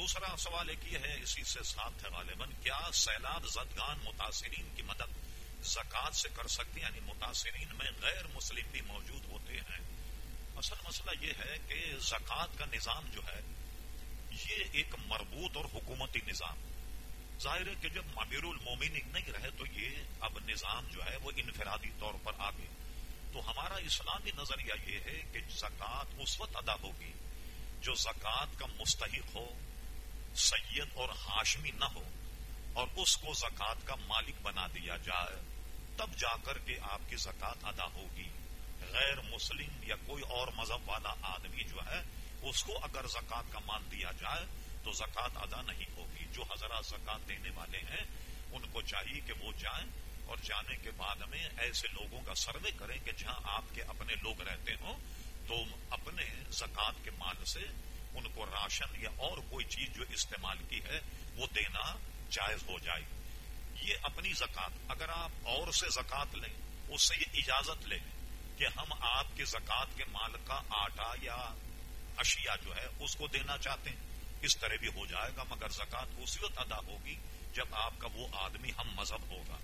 دوسرا سوال ایک یہ ہے، اسی سے ساتھ ہے غالباً، کیا سیلاب زدگان متاثرین کی مدد زکوٰۃ سے کر سکتے یعنی متاثرین میں غیر مسلم بھی موجود ہوتے ہیں۔ اصل مسئلہ یہ ہے کہ زکوٰۃ کا نظام جو ہے، یہ ایک مربوط اور حکومتی نظام۔ ظاہر ہے کہ جب مبیر المومن نہیں رہے تو یہ اب نظام جو ہے، وہ انفرادی طور پر آ گئے تو ہمارا اسلامی نظریہ یہ ہے کہ زکوٰۃ اس وقت ادا ہوگی جو زکوٰۃ کا مستحق ہو سید اور ہاشمی نہ ہو اور اس کو زکوٰۃ کا مالک بنا دیا جائے، تب جا کر کے آپ کی زکوٰۃ ادا ہوگی۔ غیر مسلم یا کوئی اور مذہب والا آدمی جو ہے، اس کو اگر زکوٰۃ کا مان دیا جائے تو زکوٰۃ ادا نہیں ہوگی۔ جو حضرات زکوٰۃ دینے والے ہیں، ان کو چاہیے کہ وہ جائیں اور جانے کے بعد میں ایسے لوگوں کا سروے کریں کہ جہاں آپ کے اپنے لوگ رہتے ہوں، تو اپنے زکوٰۃ کے مال سے ان کو راشن یا اور کوئی چیز جو استعمال کی ہے، وہ دینا جائز ہو جائے یہ اپنی زکوٰۃ اگر آپ اور سے زکوٰۃ لیں، اس سے یہ اجازت لیں کہ ہم آپ کے زکوٰۃ کے مال کا آٹا یا اشیاء جو ہے، اس کو دینا چاہتے ہیں۔ اس طرح بھی ہو جائے گا، مگر زکوٰۃ اسی وقت ادا ہوگی جب آپ کا وہ آدمی ہم مذہب ہوگا۔